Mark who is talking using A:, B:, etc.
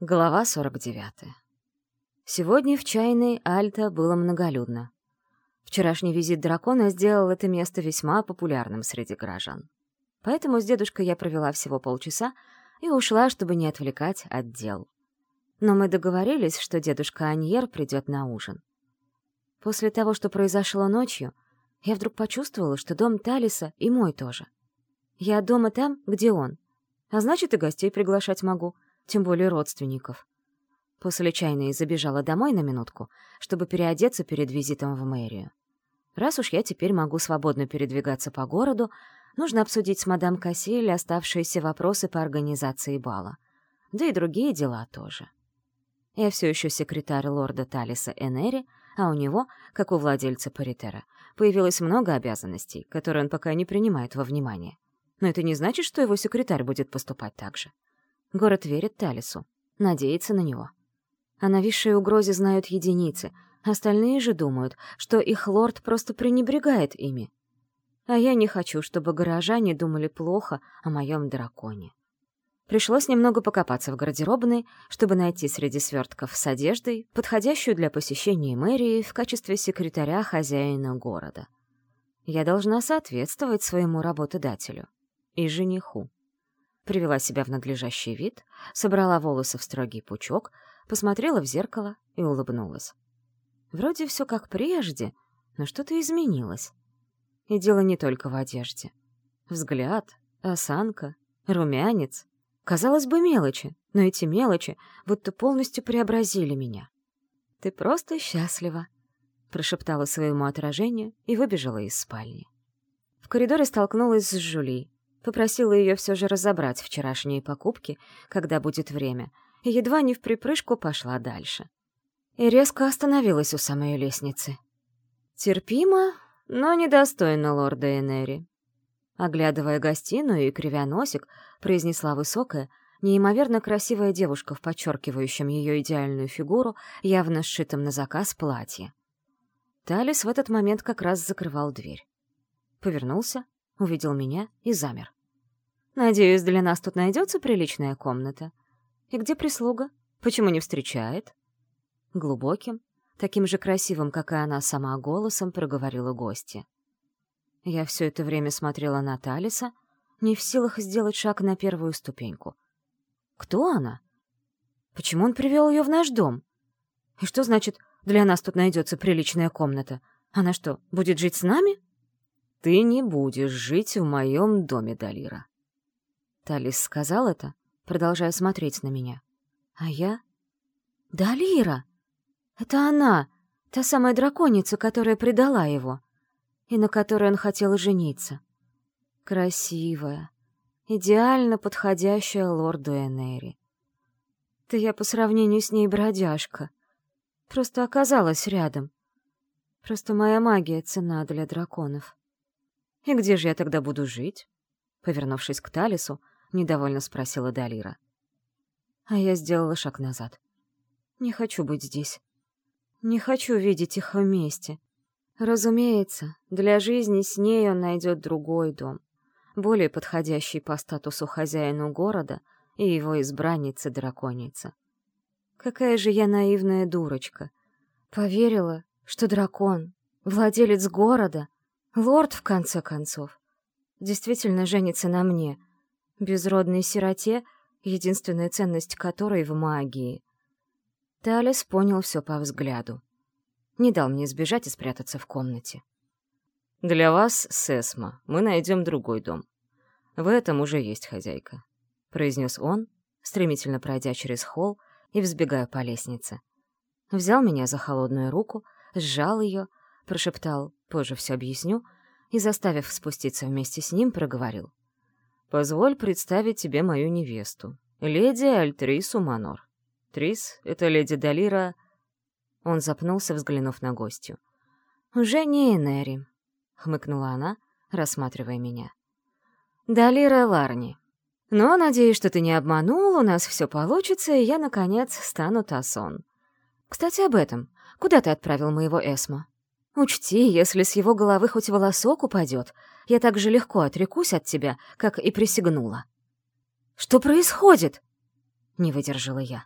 A: Глава 49. Сегодня в чайной Альта было многолюдно. Вчерашний визит дракона сделал это место весьма популярным среди горожан. Поэтому с дедушкой я провела всего полчаса и ушла, чтобы не отвлекать от дел. Но мы договорились, что дедушка Аньер придет на ужин. После того, что произошло ночью, я вдруг почувствовала, что дом Талиса и мой тоже. Я дома там, где он. А значит, и гостей приглашать могу — тем более родственников. После чайной забежала домой на минутку, чтобы переодеться перед визитом в мэрию. Раз уж я теперь могу свободно передвигаться по городу, нужно обсудить с мадам Кассиль оставшиеся вопросы по организации бала. Да и другие дела тоже. Я все еще секретарь лорда Талиса Энери, а у него, как у владельца Паритера, появилось много обязанностей, которые он пока не принимает во внимание. Но это не значит, что его секретарь будет поступать так же. Город верит Талису, надеется на него. О нависшей угрозе знают единицы, остальные же думают, что их лорд просто пренебрегает ими. А я не хочу, чтобы горожане думали плохо о моем драконе. Пришлось немного покопаться в гардеробной, чтобы найти среди свертков с одеждой, подходящую для посещения мэрии в качестве секретаря хозяина города. Я должна соответствовать своему работодателю и жениху привела себя в надлежащий вид, собрала волосы в строгий пучок, посмотрела в зеркало и улыбнулась. Вроде все как прежде, но что-то изменилось. И дело не только в одежде. Взгляд, осанка, румянец. Казалось бы, мелочи, но эти мелочи будто полностью преобразили меня. «Ты просто счастлива», — прошептала своему отражению и выбежала из спальни. В коридоре столкнулась с Жюли, Попросила ее все же разобрать вчерашние покупки, когда будет время, и едва не в припрыжку пошла дальше. И резко остановилась у самой лестницы. Терпимо, но недостойно лорда Энери. Оглядывая гостиную и кривя носик, произнесла высокая, неимоверно красивая девушка в подчеркивающем ее идеальную фигуру, явно сшитом на заказ платье. Талис в этот момент как раз закрывал дверь. Повернулся, увидел меня и замер. Надеюсь, для нас тут найдется приличная комната. И где прислуга? Почему не встречает? Глубоким, таким же красивым, как и она сама, голосом проговорила гостья. Я все это время смотрела на Талиса, не в силах сделать шаг на первую ступеньку. Кто она? Почему он привел ее в наш дом? И что значит, для нас тут найдется приличная комната? Она что, будет жить с нами? Ты не будешь жить в моем доме, Далира. Талис сказал это, продолжая смотреть на меня. А я... Да, Лира! Это она, та самая драконица, которая предала его, и на которой он хотел жениться. Красивая, идеально подходящая лорду Энери. Да я по сравнению с ней бродяжка. Просто оказалась рядом. Просто моя магия цена для драконов. И где же я тогда буду жить? Повернувшись к Талису, — недовольно спросила Далира. А я сделала шаг назад. Не хочу быть здесь. Не хочу видеть их вместе. Разумеется, для жизни с ней он найдет другой дом, более подходящий по статусу хозяину города и его избранницы-драконица. Какая же я наивная дурочка. Поверила, что дракон, владелец города, лорд, в конце концов, действительно женится на мне — безродной сироте, единственная ценность которой в магии. Талис понял все по взгляду. Не дал мне сбежать и спрятаться в комнате. «Для вас, Сесма, мы найдем другой дом. В этом уже есть хозяйка», — произнес он, стремительно пройдя через холл и взбегая по лестнице. Взял меня за холодную руку, сжал ее, прошептал «позже все объясню» и, заставив спуститься вместе с ним, проговорил. Позволь представить тебе мою невесту, леди Альтрису Манор. Трис — это леди Далира...» Он запнулся, взглянув на гостью. «Уже не Энери», — хмыкнула она, рассматривая меня. «Далира Ларни. Но надеюсь, что ты не обманул, у нас все получится, и я, наконец, стану Тасон. Кстати, об этом. Куда ты отправил моего Эсма?» Учти, если с его головы хоть волосок упадет, я так же легко отрекусь от тебя, как и присягнула. «Что происходит?» — не выдержала я.